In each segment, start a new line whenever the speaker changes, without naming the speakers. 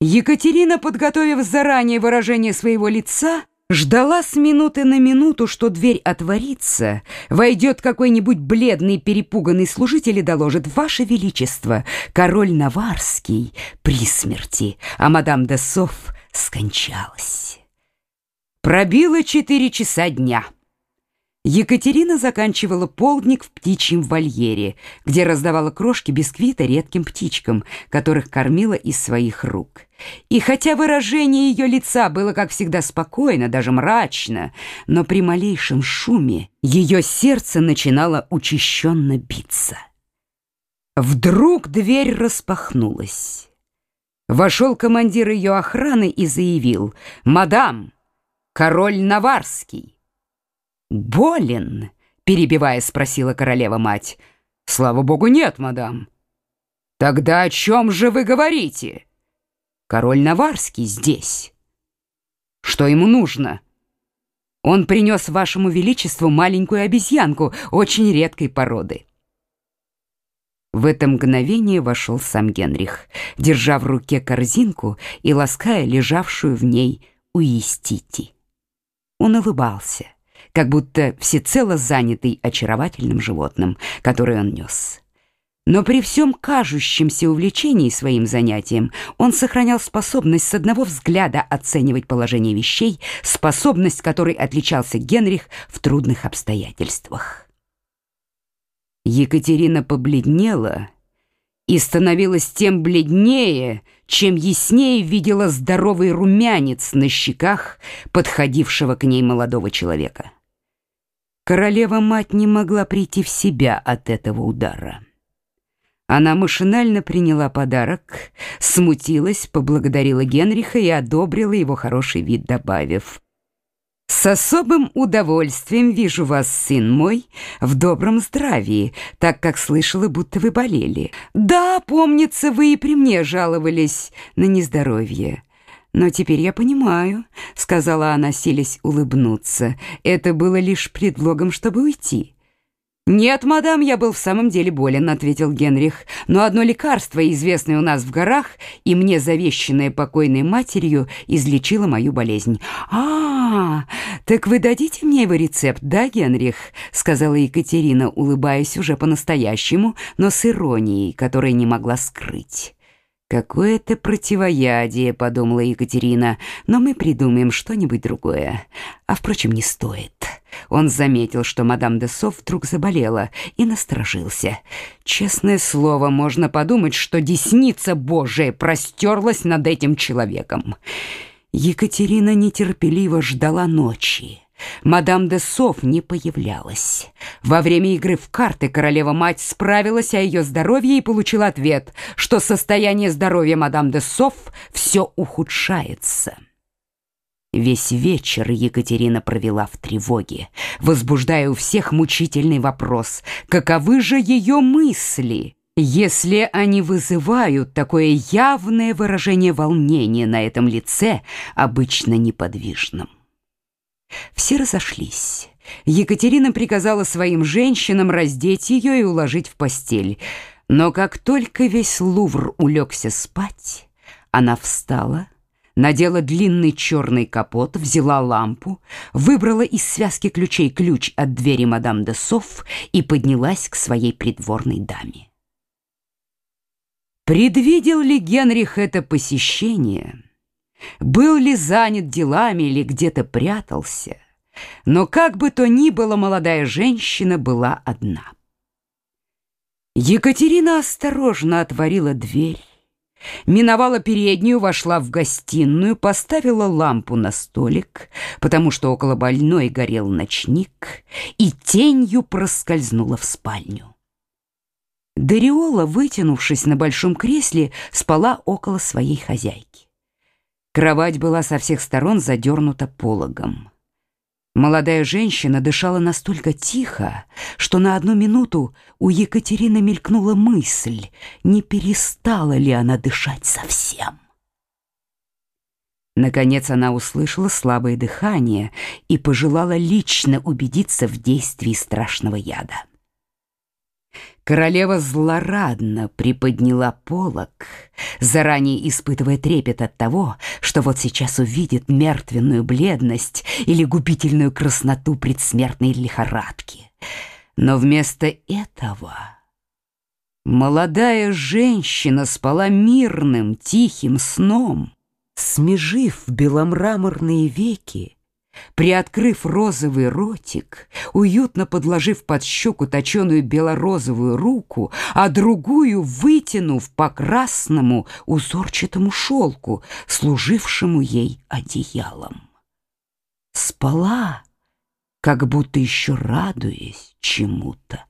Екатерина, подготовив заранее выражение своего лица, ждала с минуты на минуту, что дверь отворится, войдет какой-нибудь бледный перепуганный служитель и доложит «Ваше Величество, король Наварский при смерти, а мадам де Соф скончалась». Пробило четыре часа дня. Екатерина заканчивала полдник в птичьем вольере, где раздавала крошки бисквита редким птичкам, которых кормила из своих рук. И хотя выражение ее лица было, как всегда, спокойно, даже мрачно, но при малейшем шуме ее сердце начинало учащенно биться. Вдруг дверь распахнулась. Вошел командир ее охраны и заявил «Мадам, король Наварский». «Болен?» — перебивая, спросила королева-мать. «Слава богу, нет, мадам». «Тогда о чем же вы говорите?» «Король Наварский здесь». «Что ему нужно?» «Он принес вашему величеству маленькую обезьянку очень редкой породы». В это мгновение вошел сам Генрих, держа в руке корзинку и лаская лежавшую в ней уистити. Он улыбался как будто всецело занятый очаровательным животным, которое он нес. Но при всем кажущемся увлечении своим занятием он сохранял способность с одного взгляда оценивать положение вещей, способность которой отличался Генрих в трудных обстоятельствах. Екатерина побледнела и становилась тем бледнее, чем яснее видела здоровый румянец на щеках подходившего к ней молодого человека. Королева-мать не могла прийти в себя от этого удара. Она машинально приняла подарок, смутилась, поблагодарила Генриха и одобрила его хороший вид, добавив «С особым удовольствием вижу вас, сын мой, в добром здравии, так как слышала, будто вы болели. Да, помнится, вы и при мне жаловались на нездоровье». «Но теперь я понимаю», — сказала она, силясь улыбнуться. «Это было лишь предлогом, чтобы уйти». «Нет, мадам, я был в самом деле болен», — ответил Генрих. «Но одно лекарство, известное у нас в горах, и мне завещанное покойной матерью, излечило мою болезнь». «А, так вы дадите мне его рецепт, да, Генрих?» — сказала Екатерина, улыбаясь уже по-настоящему, но с иронией, которой не могла скрыть. «Какое-то противоядие», — подумала Екатерина, «но мы придумаем что-нибудь другое. А, впрочем, не стоит». Он заметил, что мадам де Соф вдруг заболела и насторожился. Честное слово, можно подумать, что десница Божия простерлась над этим человеком. Екатерина нетерпеливо ждала ночи. Мадам де Соф не появлялась. Во время игры в карты королева-мать справилась о ее здоровье и получила ответ, что состояние здоровья мадам де Соф все ухудшается. Весь вечер Екатерина провела в тревоге, возбуждая у всех мучительный вопрос, каковы же ее мысли, если они вызывают такое явное выражение волнения на этом лице, обычно неподвижном. Все разошлись. Екатерина приказала своим женщинам раздеть ее и уложить в постель. Но как только весь Лувр улегся спать, она встала, надела длинный черный капот, взяла лампу, выбрала из связки ключей ключ от двери мадам де Соф и поднялась к своей придворной даме. Предвидел ли Генрих это посещение? Был ли занят делами или где-то прятался, но как бы то ни было, молодая женщина была одна. Екатерина осторожно отворила дверь, миновала переднюю, вошла в гостиную, поставила лампу на столик, потому что около больной горел ночник, и тенью проскользнула в спальню. Дариола, вытянувшись на большом кресле, спала около своей хозяйки. Кровать была со всех сторон задернута пологом. Молодая женщина дышала настолько тихо, что на одну минуту у Екатерины мелькнула мысль, не перестала ли она дышать совсем. Наконец она услышала слабое дыхание и пожелала лично убедиться в действии страшного яда. Королева злорадно приподняла полог, заранее испытывая трепет от того, что вот сейчас увидит мертвенную бледность или губительную красноту предсмертной лихорадки. Но вместо этого молодая женщина спала мирным, тихим сном, смежив беломраморные веки, Приоткрыв розовый ротик, уютно подложив под щеку точеную белорозовую руку, а другую вытянув по красному узорчатому шелку, служившему ей одеялом. Спала, как будто еще радуясь чему-то.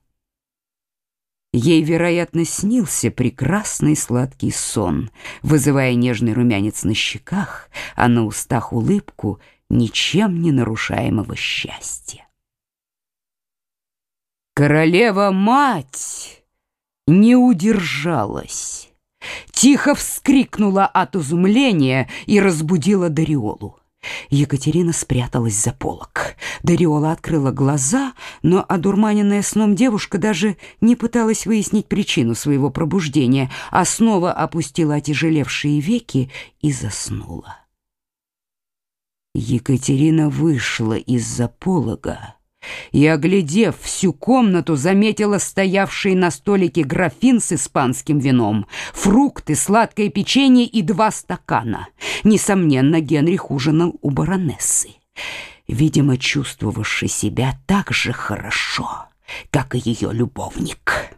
Ей, вероятно, снился прекрасный сладкий сон, вызывая нежный румянец на щеках, а на устах улыбку — ничем не нарушаемого счастья. Королева-мать не удержалась, тихо вскрикнула от изумления и разбудила Дариолу. Екатерина спряталась за полок. Дариола открыла глаза, но одурманенная сном девушка даже не пыталась выяснить причину своего пробуждения, а снова опустила отяжелевшие веки и заснула. Екатерина вышла из-за полога и, оглядев всю комнату, заметила стоявший на столике графин с испанским вином, фрукты, сладкое печенье и два стакана. Несомненно, Генрих ужинал у баронессы, видимо, чувствовавший себя так же хорошо, как и ее любовник.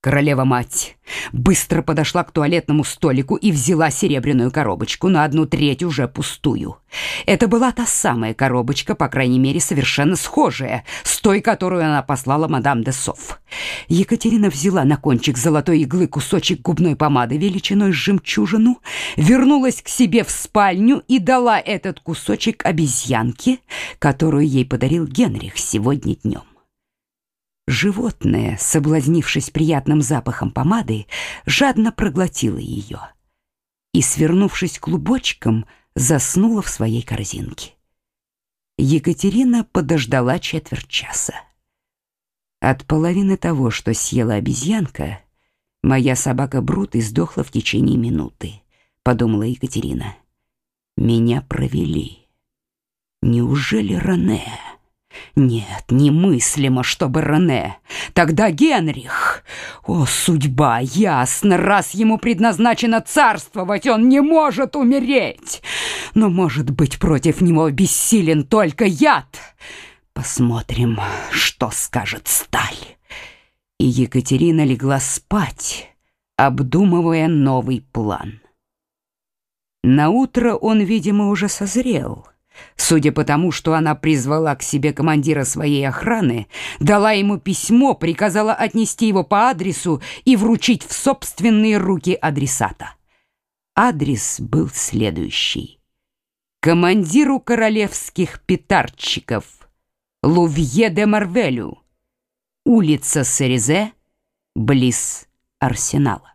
Королева-мать быстро подошла к туалетному столику и взяла серебряную коробочку, на одну треть уже пустую. Это была та самая коробочка, по крайней мере, совершенно схожая с той, которую она послала мадам де Соф. Екатерина взяла на кончик золотой иглы кусочек губной помады величиной с жемчужину, вернулась к себе в спальню и дала этот кусочек обезьянке, которую ей подарил Генрих сегодня днем. Животное, соблазнившись приятным запахом помады, жадно проглотило ее и, свернувшись клубочком, заснула в своей корзинке. Екатерина подождала четверть часа. От половины того, что съела обезьянка, моя собака Брут издохла в течение минуты, подумала Екатерина. Меня провели. Неужели Рене? Нет, немыслимо, чтобы Рене. Тогда Генрих. О, судьба, ясно, раз ему предназначено царствовать, он не может умереть. Но, может быть, против него бессилен только яд. Посмотрим, что скажет сталь. И Екатерина легла спать, обдумывая новый план. На утро он, видимо, уже созрел — Судя по тому, что она призвала к себе командира своей охраны, дала ему письмо, приказала отнести его по адресу и вручить в собственные руки адресата. Адрес был следующий. Командиру королевских петарчиков Лувье де Марвелю, улица Серезе, близ Арсенала.